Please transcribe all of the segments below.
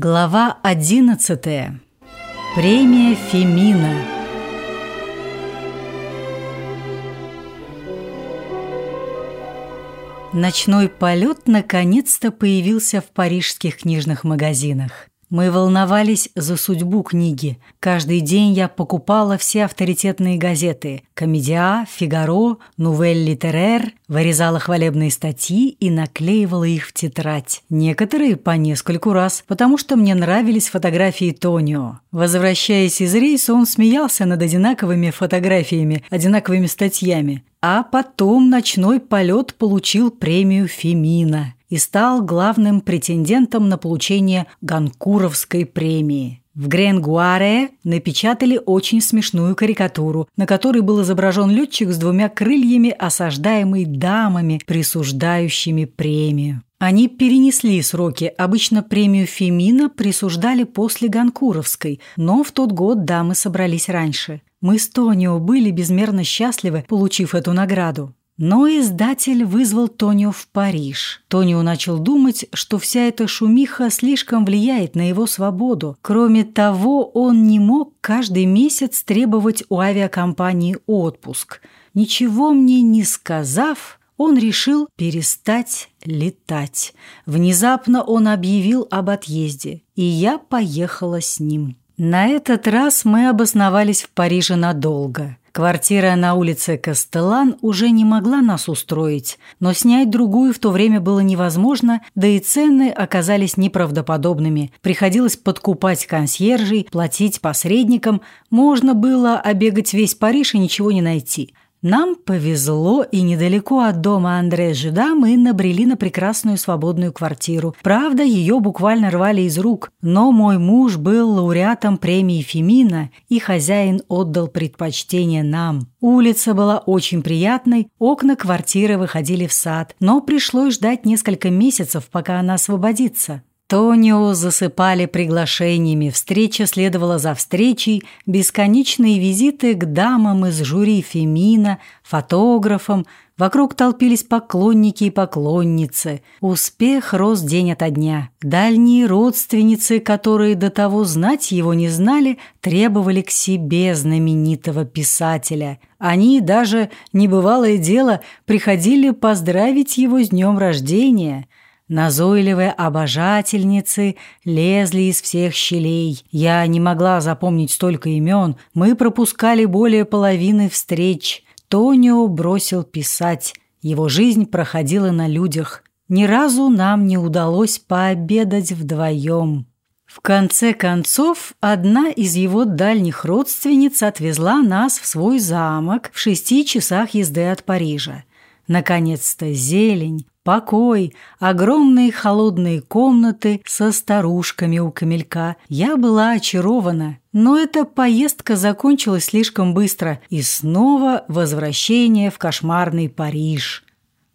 Глава 11. Премия Фемина. Ночной полет наконец-то появился в парижских книжных магазинах. Мы волновались за судьбу книги. Каждый день я покупала все авторитетные газеты «Комедиа», «Фигаро», «Нувель Литерер», вырезала хвалебные статьи и наклеивала их в тетрадь. Некоторые по нескольку раз, потому что мне нравились фотографии Тонио. Возвращаясь из рейса, он смеялся над одинаковыми фотографиями, одинаковыми статьями. А потом ночной полет получил премию Фемина и стал главным претендентом на получение Ганкуровской премии. В Гренгуаре напечатали очень смешную карикатуру, на которой был изображен летчик с двумя крыльями, осаждаемый дамами, присуждающими премию. Они перенесли сроки. Обычно премию Фемина присуждали после Ганкуровской, но в тот год дамы собрались раньше. Мы с Тонио были безмерно счастливы, получив эту награду. Но издатель вызвал Тонио в Париж. Тонио начал думать, что вся эта шумиха слишком влияет на его свободу. Кроме того, он не мог каждый месяц требовать у авиакомпании отпуск. Ничего мне не сказав, он решил перестать летать. Внезапно он объявил об отъезде, и я поехала с ним. На этот раз мы обосновались в Париже надолго. Квартира на улице Кастелан уже не могла нас устроить, но снять другую в то время было невозможно, да и цены оказались неправдоподобными. Приходилось подкупать консьержей, платить посредникам, можно было обегать весь Париж и ничего не найти – нам повезло, и недалеко от дома Андре Жида мы набрели на прекрасную свободную квартиру. Правда, ее буквально рвали из рук, но мой муж был лауреатом премии Фемина, и хозяин отдал предпочтение нам. Улица была очень приятной, окна квартиры выходили в сад, но пришлось ждать несколько месяцев, пока она освободится. Тонио засыпали приглашениями, встреча следовала за встречей, бесконечные визиты к дамам из жюри Фемина, фотографам, вокруг толпились поклонники и поклонницы. Успех рос день ото дня. Дальние родственницы, которые до того знать его не знали, требовали к себе знаменитого писателя. Они даже, небывалое дело, приходили поздравить его с днем рождения – Назойливые обожательницы лезли из всех щелей. Я не могла запомнить столько имен. Мы пропускали более половины встреч. Тонио бросил писать. Его жизнь проходила на людях. Ни разу нам не удалось пообедать вдвоем. В конце концов, одна из его дальних родственниц отвезла нас в свой замок в шести часах езды от Парижа. Наконец-то зелень, покой, огромные холодные комнаты со старушками у камелька. Я была очарована. Но эта поездка закончилась слишком быстро, и снова возвращение в кошмарный Париж.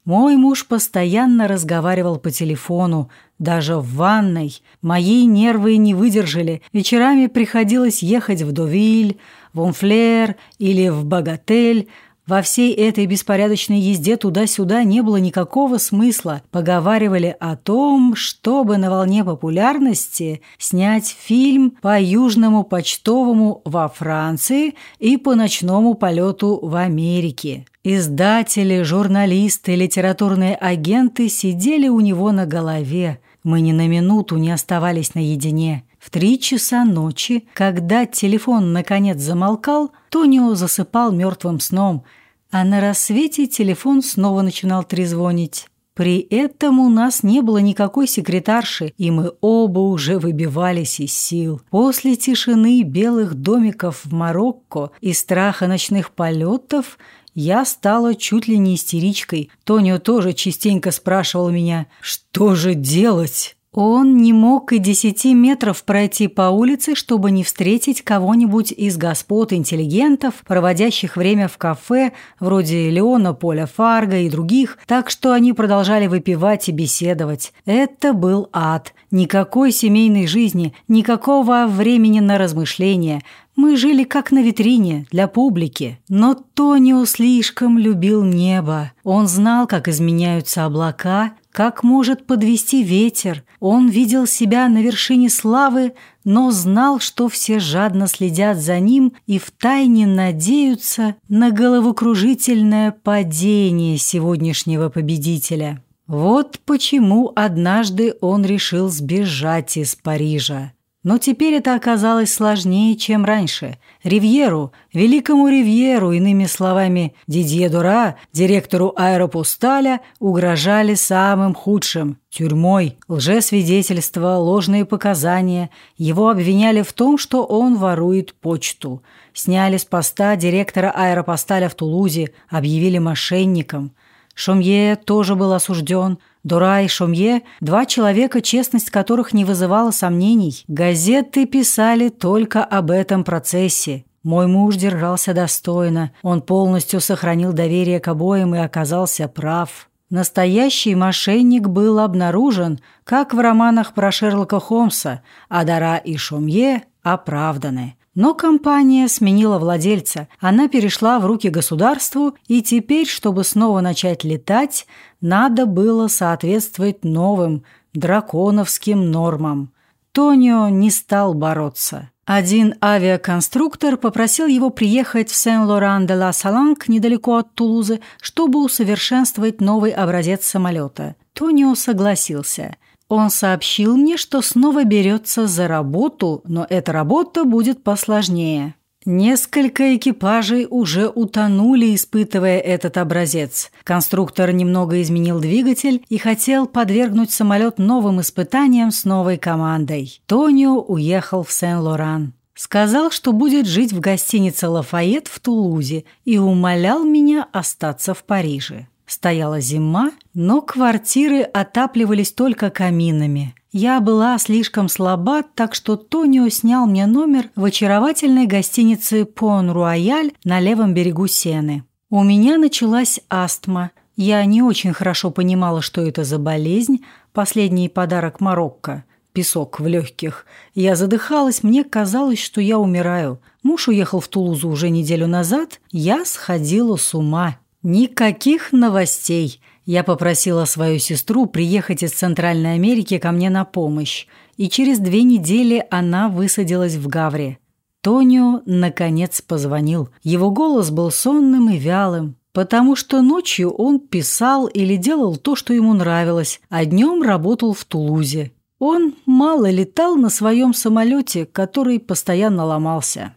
Мой муж постоянно разговаривал по телефону, даже в ванной. Мои нервы не выдержали. Вечерами приходилось ехать в Довиль, в Онфлер или в Богатель, во всей этой беспорядочной езде туда-сюда не было никакого смысла. Поговаривали о том, чтобы на волне популярности снять фильм по южному почтовому во Франции и по ночному полету в Америке. Издатели, журналисты, литературные агенты сидели у него на голове. Мы ни на минуту не оставались наедине. В три часа ночи, когда телефон наконец замолкал, Тонио засыпал мертвым сном, а на рассвете телефон снова начинал трезвонить. При этом у нас не было никакой секретарши, и мы оба уже выбивались из сил. После тишины белых домиков в Марокко и страха ночных полетов я стала чуть ли не истеричкой. Тонио тоже частенько спрашивал меня, что же делать? Он не мог и десяти метров пройти по улице, чтобы не встретить кого-нибудь из господ-интеллигентов, проводящих время в кафе, вроде Леона, Поля Фарго и других, так что они продолжали выпивать и беседовать. Это был ад. Никакой семейной жизни, никакого времени на размышления. Мы жили как на витрине, для публики. Но Тонио слишком любил небо. Он знал, как изменяются облака, как может подвести ветер. Он видел себя на вершине славы, но знал, что все жадно следят за ним и втайне надеются на головокружительное падение сегодняшнего победителя. Вот почему однажды он решил сбежать из Парижа. Но теперь это оказалось сложнее, чем раньше. Ривьеру, великому Ривьеру, иными словами, Дидье Дура, директору аэропусталя, угрожали самым худшим – тюрьмой, лжесвидетельства, ложные показания. Его обвиняли в том, что он ворует почту. Сняли с поста директора аэропосталя в Тулузе, объявили мошенником. Шомье тоже был осужден – Дура и Шумье – два человека, честность которых не вызывала сомнений. Газеты писали только об этом процессе. Мой муж держался достойно. Он полностью сохранил доверие к обоим и оказался прав. Настоящий мошенник был обнаружен, как в романах про Шерлока Холмса, а Дара и Шумье оправданы. Но компания сменила владельца. Она перешла в руки государству, и теперь, чтобы снова начать летать, надо было соответствовать новым драконовским нормам. Тонио не стал бороться. Один авиаконструктор попросил его приехать в Сен-Лоран-де-Ла-Саланг недалеко от Тулузы, чтобы усовершенствовать новый образец самолета. Тонио согласился. Он сообщил мне, что снова берется за работу, но эта работа будет посложнее. Несколько экипажей уже утонули, испытывая этот образец. Конструктор немного изменил двигатель и хотел подвергнуть самолет новым испытаниям с новой командой. Тонио уехал в Сен-Лоран. Сказал, что будет жить в гостинице «Лафайет» в Тулузе и умолял меня остаться в Париже. Стояла зима, но квартиры отапливались только каминами. Я была слишком слаба, так что Тонио снял мне номер в очаровательной гостинице «Пон-Руаяль» на левом берегу Сены. У меня началась астма. Я не очень хорошо понимала, что это за болезнь, последний подарок Марокко – песок в легких. Я задыхалась, мне казалось, что я умираю. Муж уехал в Тулузу уже неделю назад, я сходила с ума. Никаких новостей. Я попросила свою сестру приехать из Центральной Америки ко мне на помощь, и через две недели она высадилась в Гавре. Тонио, наконец, позвонил. Его голос был сонным и вялым, потому что ночью он писал или делал то, что ему нравилось, а днем работал в Тулузе. Он мало летал на своем самолете, который постоянно ломался.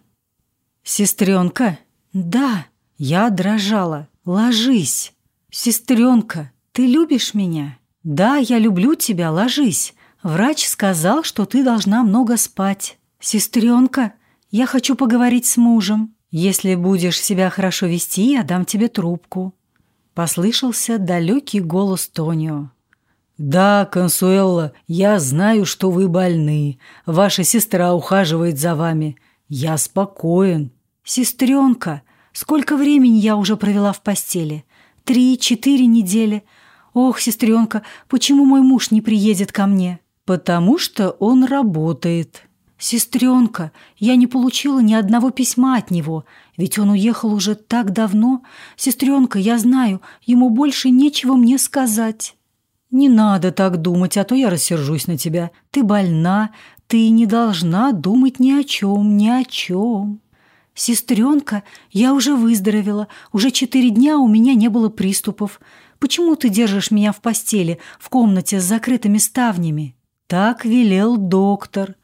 «Сестренка?» «Да». Я дрожала. «Ложись! Сестренка, ты любишь меня?» «Да, я люблю тебя, ложись. Врач сказал, что ты должна много спать. Сестренка, я хочу поговорить с мужем. Если будешь себя хорошо вести, я дам тебе трубку». Послышался далекий голос Тонио. «Да, Консуэлла, я знаю, что вы больны. Ваша сестра ухаживает за вами. Я спокоен». «Сестренка, Сколько времени я уже провела в постели? Три-четыре недели. Ох, сестренка, почему мой муж не приедет ко мне? Потому что он работает. Сестренка, я не получила ни одного письма от него, ведь он уехал уже так давно. Сестренка, я знаю, ему больше нечего мне сказать. Не надо так думать, а то я рассержусь на тебя. Ты больна, ты не должна думать ни о чем, ни о чем. «Сестренка, я уже выздоровела. Уже четыре дня у меня не было приступов. Почему ты держишь меня в постели, в комнате с закрытыми ставнями?» Так велел доктор.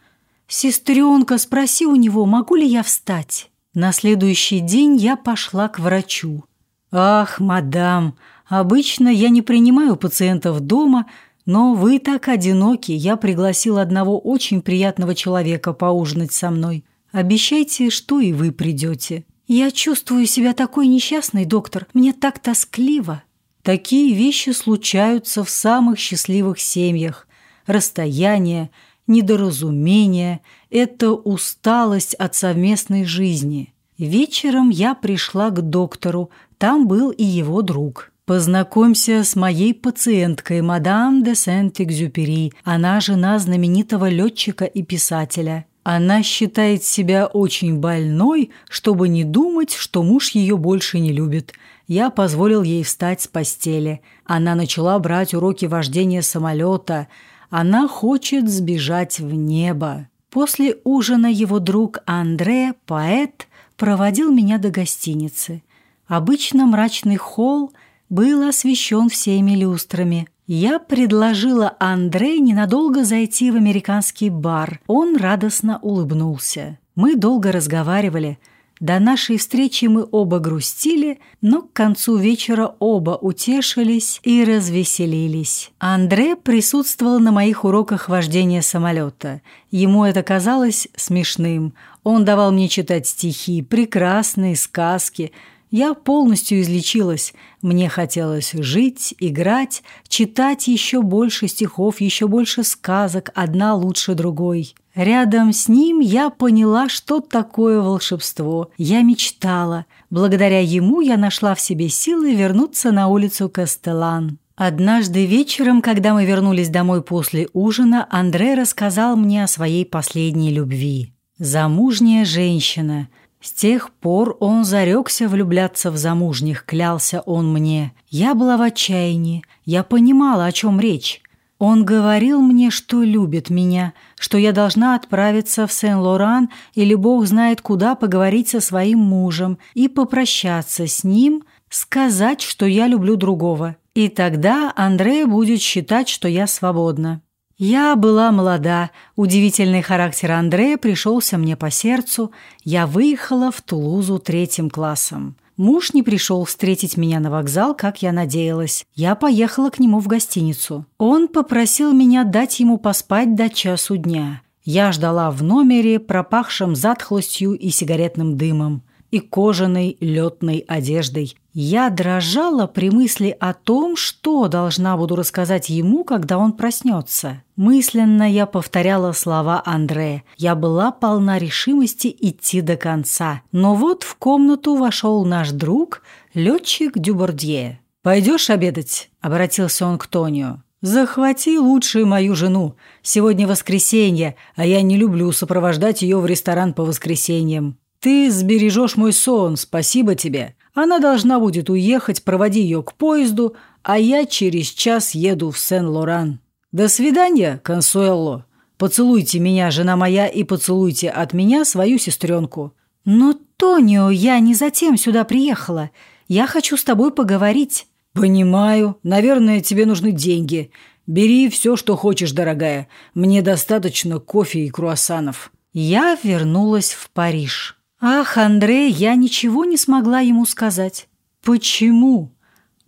«Сестренка, спроси у него, могу ли я встать?» На следующий день я пошла к врачу. «Ах, мадам, обычно я не принимаю пациентов дома, но вы так одиноки, я пригласил одного очень приятного человека поужинать со мной. Обещайте, что и вы придете. Я чувствую себя такой несчастной, доктор. Мне так тоскливо. Такие вещи случаются в самых счастливых семьях. Расстояние, недоразумение – это усталость от совместной жизни. Вечером я пришла к доктору, там был и его друг. Познакомься с моей пациенткой, мадам де Сент-Экзюпери. Она жена знаменитого летчика и писателя. Она считает себя очень больной, чтобы не думать, что муж ее больше не любит. Я позволил ей встать с постели. Она начала брать уроки вождения самолета. Она хочет сбежать в небо. После ужина его друг Андре, поэт, проводил меня до гостиницы. Обычно мрачный холл был освещен всеми люстрами. Я предложила Андре ненадолго зайти в американский бар. Он радостно улыбнулся. Мы долго разговаривали. До нашей встречи мы оба грустили, но к концу вечера оба утешились и развеселились. Андре присутствовал на моих уроках вождения самолета. Ему это казалось смешным. Он давал мне читать стихи, прекрасные сказки – я полностью излечилась. Мне хотелось жить, играть, читать еще больше стихов, еще больше сказок, одна лучше другой. Рядом с ним я поняла, что такое волшебство. Я мечтала. Благодаря ему я нашла в себе силы вернуться на улицу Кастелан. Однажды вечером, когда мы вернулись домой после ужина, Андре рассказал мне о своей последней любви. Замужняя женщина – с тех пор он зарекся влюбляться в замужних, клялся он мне. Я была в отчаянии, я понимала, о чем речь. Он говорил мне, что любит меня, что я должна отправиться в Сен-Лоран или бог знает куда поговорить со своим мужем и попрощаться с ним, сказать, что я люблю другого. И тогда Андрея будет считать, что я свободна. Я была молода, удивительный характер Андрея пришелся мне по сердцу. Я выехала в Тулузу третьим классом. Муж не пришел встретить меня на вокзал, как я надеялась. Я поехала к нему в гостиницу. Он попросил меня дать ему поспать до часу дня. Я ждала в номере, пропахшем затхлостью и сигаретным дымом и кожаной летной одеждой. Я дрожала при мысли о том, что должна буду рассказать ему, когда он проснется. Мысленно я повторяла слова Андре. Я была полна решимости идти до конца. Но вот в комнату вошел наш друг, летчик Дюбордье. «Пойдешь обедать?» – обратился он к Тонио. «Захвати лучше мою жену. Сегодня воскресенье, а я не люблю сопровождать ее в ресторан по воскресеньям. Ты сбережешь мой сон, спасибо тебе. Она должна будет уехать, проводи ее к поезду, а я через час еду в Сен-Лоран. До свидания, Консуэлло. Поцелуйте меня, жена моя, и поцелуйте от меня свою сестренку». «Но, Тонио, я не затем сюда приехала. Я хочу с тобой поговорить». «Понимаю. Наверное, тебе нужны деньги. Бери все, что хочешь, дорогая. Мне достаточно кофе и круассанов». Я вернулась в Париж. Ах, Андрей, я ничего не смогла ему сказать. Почему?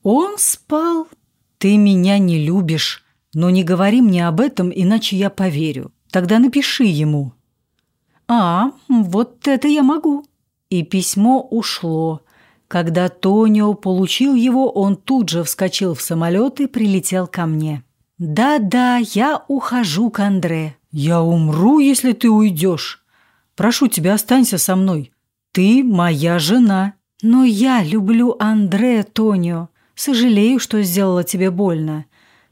Он спал. Ты меня не любишь. Но не говори мне об этом, иначе я поверю. Тогда напиши ему. А, вот это я могу. И письмо ушло. Когда Тонио получил его, он тут же вскочил в самолет и прилетел ко мне. «Да-да, я ухожу к Андре». «Я умру, если ты уйдешь». Прошу тебя, останься со мной. Ты моя жена. Но я люблю Андре Тонио. Сожалею, что сделала тебе больно.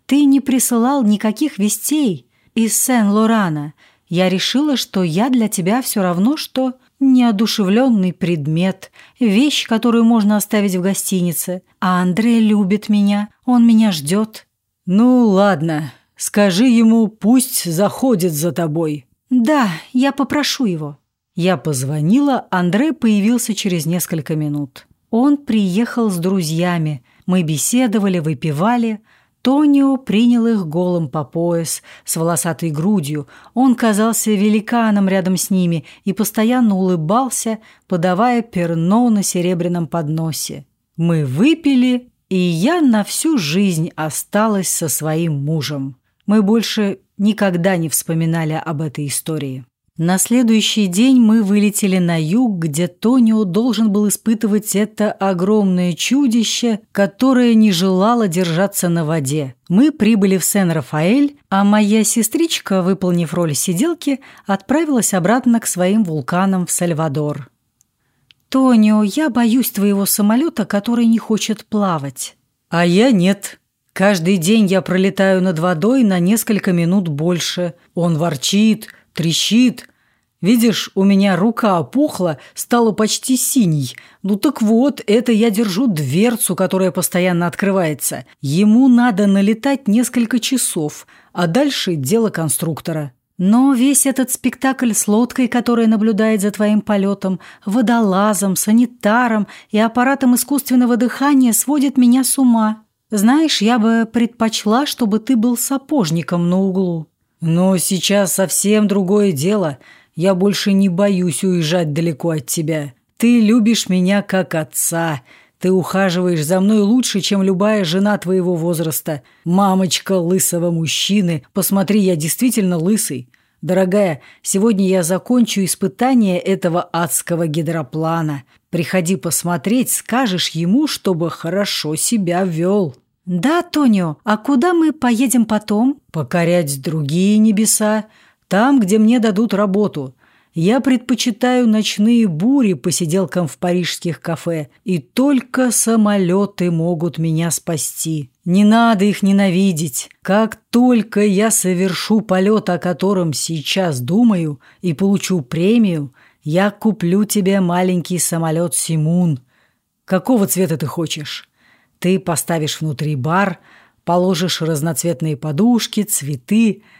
Ты не присылал никаких вестей из Сен-Лорана. Я решила, что я для тебя все равно, что неодушевленный предмет, вещь, которую можно оставить в гостинице. А Андре любит меня, он меня ждет. Ну, ладно, скажи ему, пусть заходит за тобой. «Да, я попрошу его». Я позвонила, Андре появился через несколько минут. Он приехал с друзьями. Мы беседовали, выпивали. Тонио принял их голым по пояс, с волосатой грудью. Он казался великаном рядом с ними и постоянно улыбался, подавая перно на серебряном подносе. Мы выпили, и я на всю жизнь осталась со своим мужем. Мы больше никогда не вспоминали об этой истории. На следующий день мы вылетели на юг, где Тонио должен был испытывать это огромное чудище, которое не желало держаться на воде. Мы прибыли в Сен-Рафаэль, а моя сестричка, выполнив роль сиделки, отправилась обратно к своим вулканам в Сальвадор. «Тонио, я боюсь твоего самолета, который не хочет плавать». «А я нет», Каждый день я пролетаю над водой на несколько минут больше. Он ворчит, трещит. Видишь, у меня рука опухла, стала почти синей. Ну так вот, это я держу дверцу, которая постоянно открывается. Ему надо налетать несколько часов, а дальше дело конструктора. Но весь этот спектакль с лодкой, которая наблюдает за твоим полетом, водолазом, санитаром и аппаратом искусственного дыхания сводит меня с ума. Знаешь, я бы предпочла, чтобы ты был сапожником на углу. Но сейчас совсем другое дело – я больше не боюсь уезжать далеко от тебя. Ты любишь меня как отца. Ты ухаживаешь за мной лучше, чем любая жена твоего возраста. Мамочка лысого мужчины. Посмотри, я действительно лысый. Дорогая, сегодня я закончу испытание этого адского гидроплана. Приходи посмотреть, скажешь ему, чтобы хорошо себя вел». «Да, Тонио, а куда мы поедем потом?» «Покорять другие небеса. Там, где мне дадут работу. Я предпочитаю ночные бури посиделкам в парижских кафе, и только самолеты могут меня спасти. Не надо их ненавидеть. Как только я совершу полет, о котором сейчас думаю, и получу премию, я куплю тебе маленький самолет «Симун». Какого цвета ты хочешь? Ты поставишь внутри бар, положишь разноцветные подушки, цветы –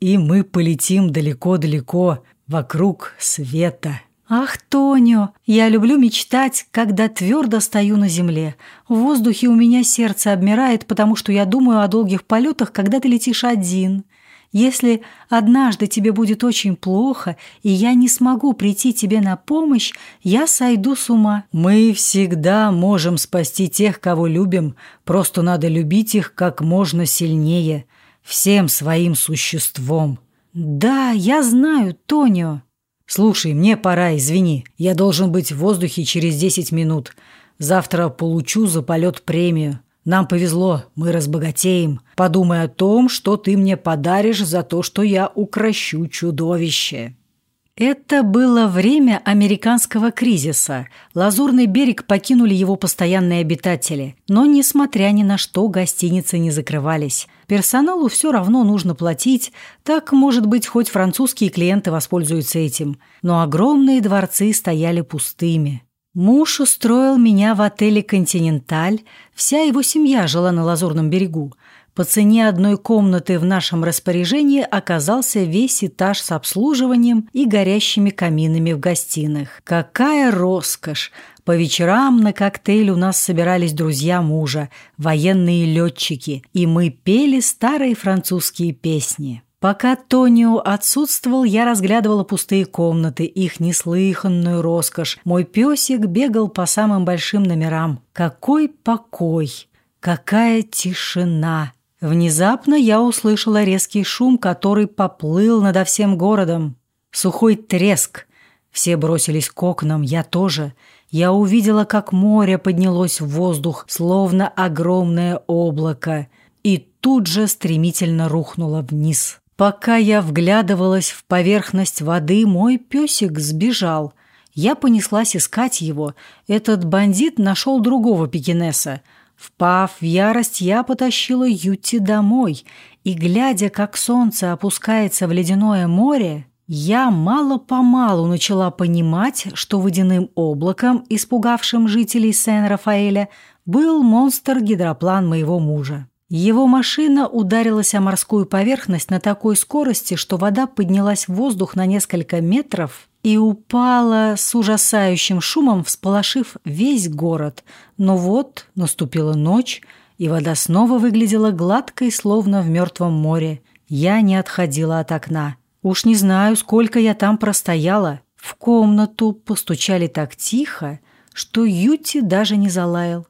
и мы полетим далеко-далеко, вокруг света. Ах, Тонио, я люблю мечтать, когда твердо стою на земле. В воздухе у меня сердце обмирает, потому что я думаю о долгих полетах, когда ты летишь один. Если однажды тебе будет очень плохо, и я не смогу прийти тебе на помощь, я сойду с ума. Мы всегда можем спасти тех, кого любим, просто надо любить их как можно сильнее всем своим существом. Да, я знаю, Тонио. Слушай, мне пора, извини. Я должен быть в воздухе через 10 минут. Завтра получу за полет премию. Нам повезло, мы разбогатеем. Подумай о том, что ты мне подаришь за то, что я укращу чудовище. Это было время американского кризиса. Лазурный берег покинули его постоянные обитатели. Но, несмотря ни на что, гостиницы не закрывались. Персоналу все равно нужно платить, так, может быть, хоть французские клиенты воспользуются этим. Но огромные дворцы стояли пустыми. Муж устроил меня в отеле «Континенталь». Вся его семья жила на Лазурном берегу. По цене одной комнаты в нашем распоряжении оказался весь этаж с обслуживанием и горящими каминами в гостиных. Какая роскошь! По вечерам на коктейль у нас собирались друзья мужа, военные летчики, и мы пели старые французские песни. Пока Тонио отсутствовал, я разглядывала пустые комнаты, их неслыханную роскошь. Мой песик бегал по самым большим номерам. Какой покой! Какая тишина! Внезапно я услышала резкий шум, который поплыл над всем городом. Сухой треск. Все бросились к окнам, я тоже. Я увидела, как море поднялось в воздух, словно огромное облако, и тут же стремительно рухнуло вниз. Пока я вглядывалась в поверхность воды, мой песик сбежал. Я понеслась искать его. Этот бандит нашел другого пекинеса – Впав в ярость, я потащила Юти домой, и, глядя, как солнце опускается в ледяное море, я мало-помалу начала понимать, что водяным облаком, испугавшим жителей Сен-Рафаэля, был монстр-гидроплан моего мужа. Его машина ударилась о морскую поверхность на такой скорости, что вода поднялась в воздух на несколько метров и упала с ужасающим шумом, всполошив весь город. Но вот наступила ночь, и вода снова выглядела гладкой, словно в мертвом море. Я не отходила от окна. Уж не знаю, сколько я там простояла. В комнату постучали так тихо, что Юти даже не залаял.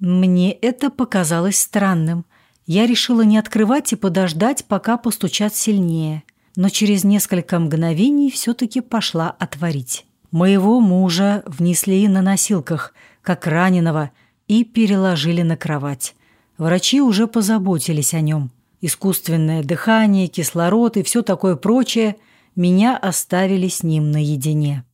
Мне это показалось странным. Я решила не открывать и подождать, пока постучат сильнее. Но через несколько мгновений все-таки пошла отворить. Моего мужа внесли на носилках, как раненого, и переложили на кровать. Врачи уже позаботились о нем. Искусственное дыхание, кислород и все такое прочее меня оставили с ним наедине.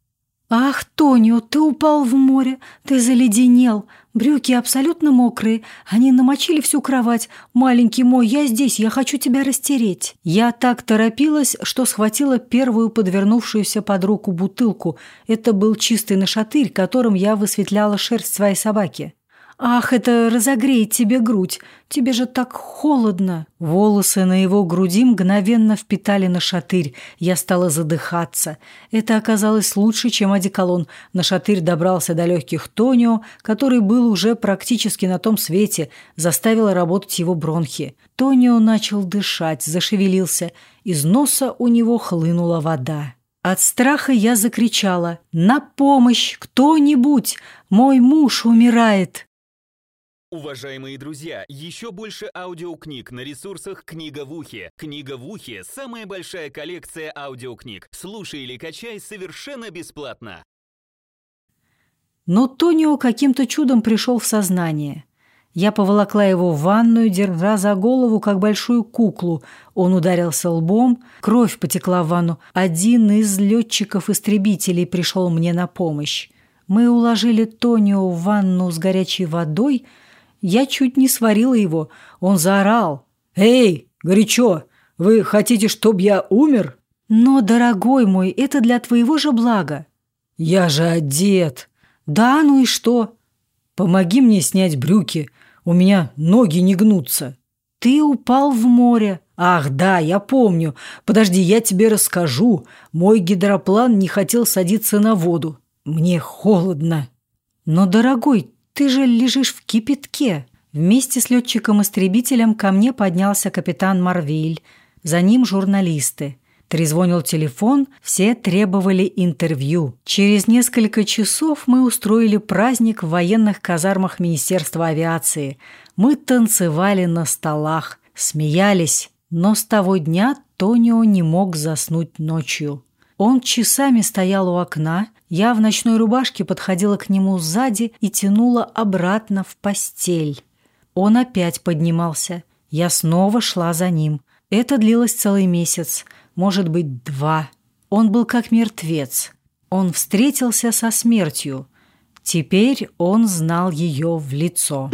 «Ах, Тонио, ты упал в море, ты заледенел, брюки абсолютно мокрые, они намочили всю кровать. Маленький мой, я здесь, я хочу тебя растереть». Я так торопилась, что схватила первую подвернувшуюся под руку бутылку. Это был чистый нашатырь, которым я высветляла шерсть своей собаки. «Ах, это разогреет тебе грудь! Тебе же так холодно!» Волосы на его груди мгновенно впитали на шатырь. Я стала задыхаться. Это оказалось лучше, чем одеколон. На шатырь добрался до легких Тонио, который был уже практически на том свете, заставил работать его бронхи. Тонио начал дышать, зашевелился. Из носа у него хлынула вода. От страха я закричала «На помощь! Кто-нибудь! Мой муж умирает!» Уважаемые друзья, еще больше аудиокниг на ресурсах «Книга в ухе». «Книга в ухе» — самая большая коллекция аудиокниг. Слушай или качай совершенно бесплатно. Но Тонио каким-то чудом пришел в сознание. Я поволокла его в ванную, держа за голову, как большую куклу. Он ударился лбом, кровь потекла в ванну. Один из летчиков-истребителей пришел мне на помощь. Мы уложили Тонио в ванну с горячей водой — я чуть не сварила его. Он заорал. «Эй, горячо! Вы хотите, чтобы я умер?» «Но, дорогой мой, это для твоего же блага». «Я же одет». «Да, ну и что?» «Помоги мне снять брюки. У меня ноги не гнутся». «Ты упал в море». «Ах, да, я помню. Подожди, я тебе расскажу. Мой гидроплан не хотел садиться на воду. Мне холодно». «Но, дорогой, ты же лежишь в кипятке. Вместе с летчиком-истребителем ко мне поднялся капитан Марвиль. За ним журналисты. Трезвонил телефон, все требовали интервью. Через несколько часов мы устроили праздник в военных казармах Министерства авиации. Мы танцевали на столах, смеялись, но с того дня Тонио не мог заснуть ночью. Он часами стоял у окна, я в ночной рубашке подходила к нему сзади и тянула обратно в постель. Он опять поднимался. Я снова шла за ним. Это длилось целый месяц, может быть, два. Он был как мертвец. Он встретился со смертью. Теперь он знал ее в лицо.